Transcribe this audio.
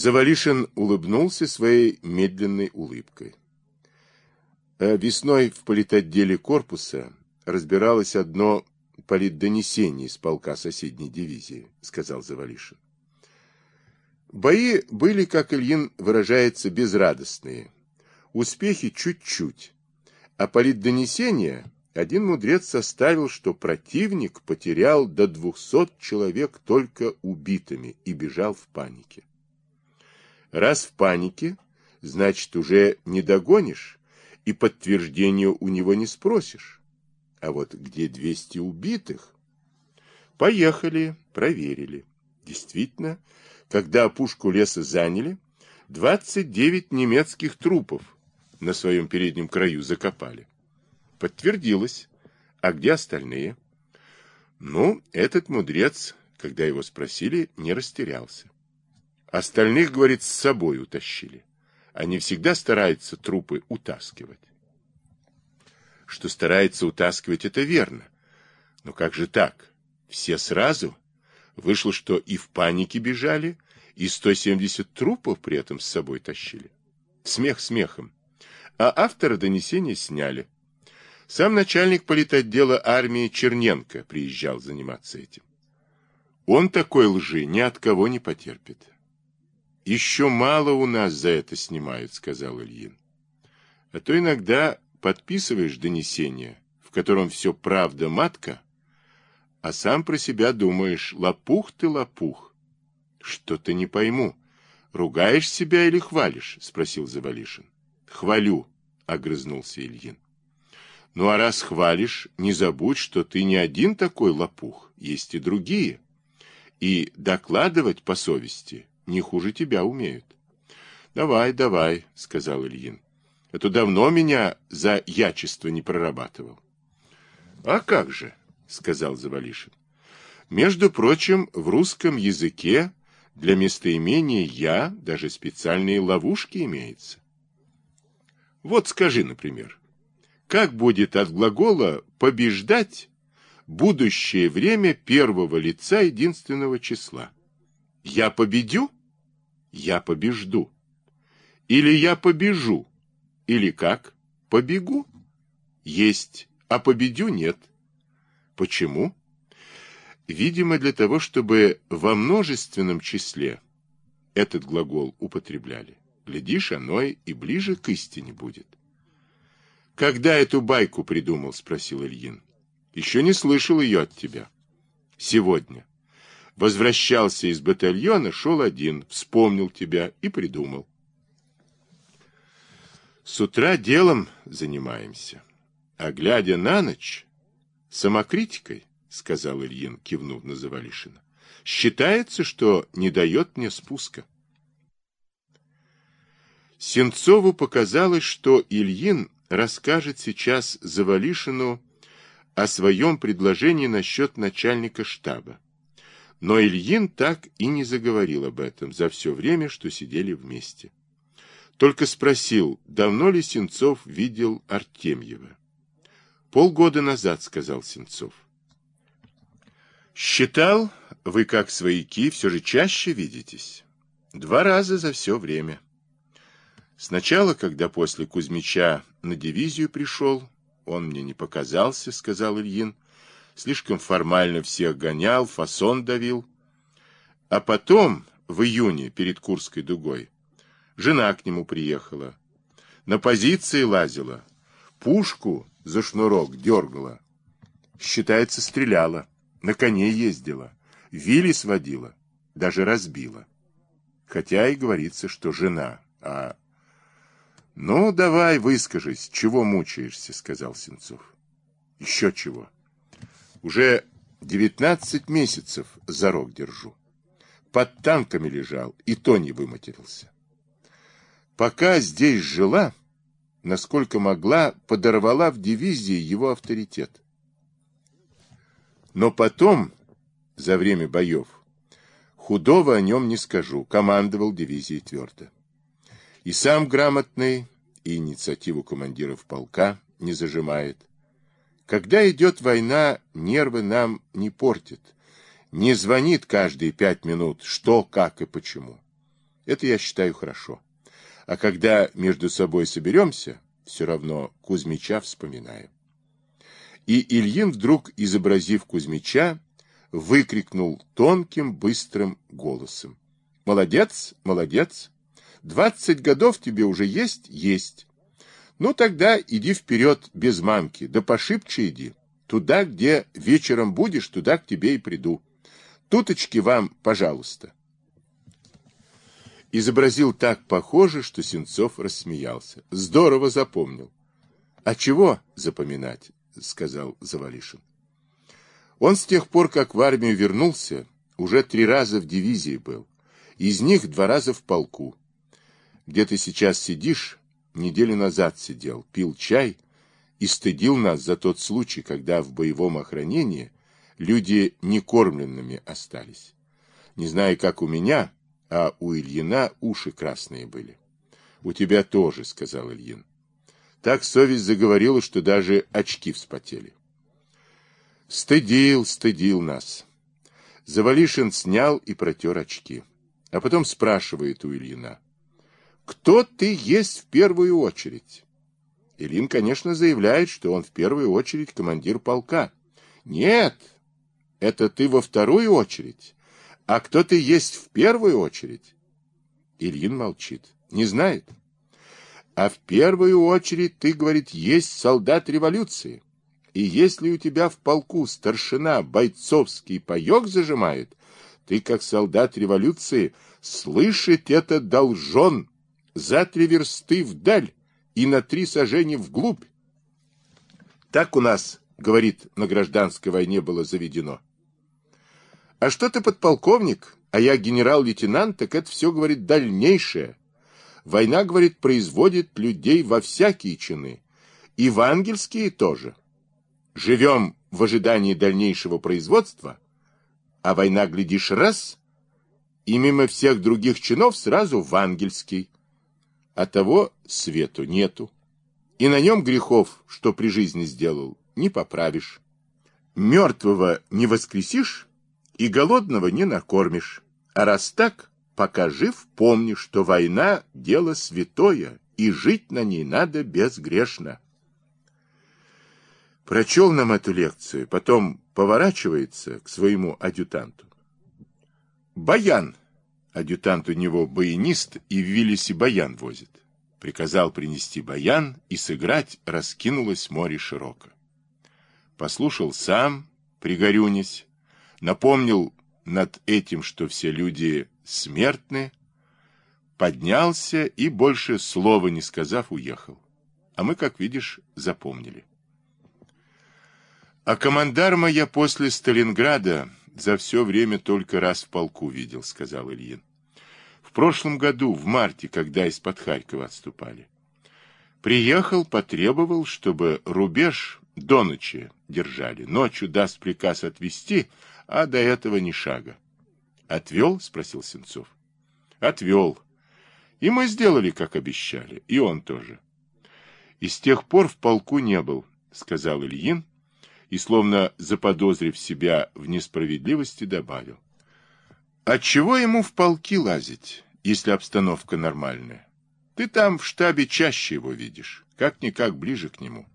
Завалишин улыбнулся своей медленной улыбкой. Э, весной в политотделе корпуса разбиралось одно политдонесение из полка соседней дивизии, сказал Завалишин. Бои были, как Ильин выражается, безрадостные. Успехи чуть-чуть. А политдонесение один мудрец составил, что противник потерял до двухсот человек только убитыми и бежал в панике. Раз в панике, значит, уже не догонишь, и подтверждения у него не спросишь. А вот где 200 убитых? Поехали, проверили. Действительно, когда опушку леса заняли, 29 немецких трупов на своем переднем краю закопали. Подтвердилось. А где остальные? Ну, этот мудрец, когда его спросили, не растерялся. Остальных, говорит, с собой утащили. Они всегда стараются трупы утаскивать. Что старается утаскивать, это верно. Но как же так? Все сразу? Вышло, что и в панике бежали, и 170 трупов при этом с собой тащили. Смех смехом. А автора донесения сняли. Сам начальник политотдела армии Черненко приезжал заниматься этим. Он такой лжи ни от кого не потерпит. Еще мало у нас за это снимают, сказал Ильин. А то иногда подписываешь донесение, в котором все правда матка, а сам про себя думаешь, лопух ты лопух. Что-то не пойму. Ругаешь себя или хвалишь? Спросил Завалишин. Хвалю, огрызнулся Ильин. Ну а раз хвалишь, не забудь, что ты не один такой лопух, есть и другие. И докладывать по совести не хуже тебя умеют. Давай, давай, сказал Ильин. Это давно меня за ячество не прорабатывал. А как же, сказал Завалишин. Между прочим, в русском языке для местоимения «я» даже специальные ловушки имеются. Вот скажи, например, как будет от глагола «побеждать» будущее время первого лица единственного числа? Я победю? Я побежду. Или я побежу. Или как? Побегу? Есть, а победю нет. Почему? Видимо, для того, чтобы во множественном числе этот глагол употребляли. Глядишь, оно и ближе к истине будет. «Когда эту байку придумал?» — спросил Ильин. «Еще не слышал ее от тебя». «Сегодня». Возвращался из батальона, шел один, вспомнил тебя и придумал. С утра делом занимаемся, а глядя на ночь, самокритикой, сказал Ильин, кивнув на Завалишина, считается, что не дает мне спуска. Сенцову показалось, что Ильин расскажет сейчас Завалишину о своем предложении насчет начальника штаба. Но Ильин так и не заговорил об этом за все время, что сидели вместе. Только спросил, давно ли Сенцов видел Артемьева. «Полгода назад», — сказал Сенцов. «Считал, вы как свояки все же чаще видитесь. Два раза за все время. Сначала, когда после Кузьмича на дивизию пришел, он мне не показался», — сказал Ильин, — слишком формально всех гонял, фасон давил. А потом, в июне, перед Курской дугой, жена к нему приехала. На позиции лазила, пушку за шнурок дергала. Считается, стреляла, на коне ездила, вилли сводила, даже разбила. Хотя и говорится, что жена, а... «Ну, давай, выскажись, чего мучаешься?» — сказал Сенцов. «Еще чего?» Уже девятнадцать месяцев за рог держу. Под танками лежал, и то не выматерился. Пока здесь жила, насколько могла, подорвала в дивизии его авторитет. Но потом, за время боев, худого о нем не скажу, командовал дивизией твердо. И сам грамотный, и инициативу командиров полка не зажимает. Когда идет война, нервы нам не портит. Не звонит каждые пять минут, что, как и почему. Это я считаю хорошо. А когда между собой соберемся, все равно Кузьмича вспоминаем. И Ильин, вдруг изобразив Кузьмича, выкрикнул тонким, быстрым голосом. «Молодец, молодец! Двадцать годов тебе уже есть? Есть. Ну тогда иди вперед без мамки, да пошибче иди. Туда, где вечером будешь, туда к тебе и приду. Туточки вам, пожалуйста. Изобразил так похоже, что Сенцов рассмеялся. Здорово запомнил. А чего запоминать, сказал Завалишин. Он с тех пор, как в армию вернулся, уже три раза в дивизии был. Из них два раза в полку. Где ты сейчас сидишь, неделю назад сидел, пил чай и стыдил нас за тот случай, когда в боевом охранении люди некормленными остались. Не знаю, как у меня, а у Ильина уши красные были. У тебя тоже, сказал Ильин. Так совесть заговорила, что даже очки вспотели. Стыдил, стыдил нас. Завалишин снял и протер очки. А потом спрашивает у Ильина. Кто ты есть в первую очередь? Ильин, конечно, заявляет, что он в первую очередь командир полка. Нет, это ты во вторую очередь. А кто ты есть в первую очередь? Ильин молчит. Не знает. А в первую очередь ты, говорит, есть солдат революции. И если у тебя в полку старшина бойцовский паек зажимает, ты, как солдат революции, слышать это должен за три версты вдаль и на три сажени вглубь. Так у нас, говорит, на гражданской войне было заведено. А что ты подполковник, а я генерал-лейтенант, так это все, говорит, дальнейшее. Война, говорит, производит людей во всякие чины. И в ангельские тоже. Живем в ожидании дальнейшего производства, а война, глядишь, раз, и мимо всех других чинов сразу в ангельский. А того свету нету. И на нем грехов, что при жизни сделал, не поправишь. Мертвого не воскресишь, и голодного не накормишь. А раз так, пока жив, помни, что война — дело святое, и жить на ней надо безгрешно. Прочел нам эту лекцию, потом поворачивается к своему адъютанту. Баян, адъютант у него баянист и в Виллисе баян возит. Приказал принести баян и сыграть раскинулось море широко. Послушал сам, пригорюнясь, напомнил над этим, что все люди смертны, поднялся и, больше слова не сказав, уехал. А мы, как видишь, запомнили. А командарма я после Сталинграда за все время только раз в полку видел, сказал Ильин. В прошлом году, в марте, когда из-под Харькова отступали. Приехал, потребовал, чтобы рубеж до ночи держали. Ночью даст приказ отвести, а до этого ни шага. «Отвел?» — спросил Сенцов. «Отвел. И мы сделали, как обещали, и он тоже». «И с тех пор в полку не был», — сказал Ильин, и, словно заподозрив себя в несправедливости, добавил. «А чего ему в полки лазить, если обстановка нормальная? Ты там в штабе чаще его видишь, как-никак ближе к нему».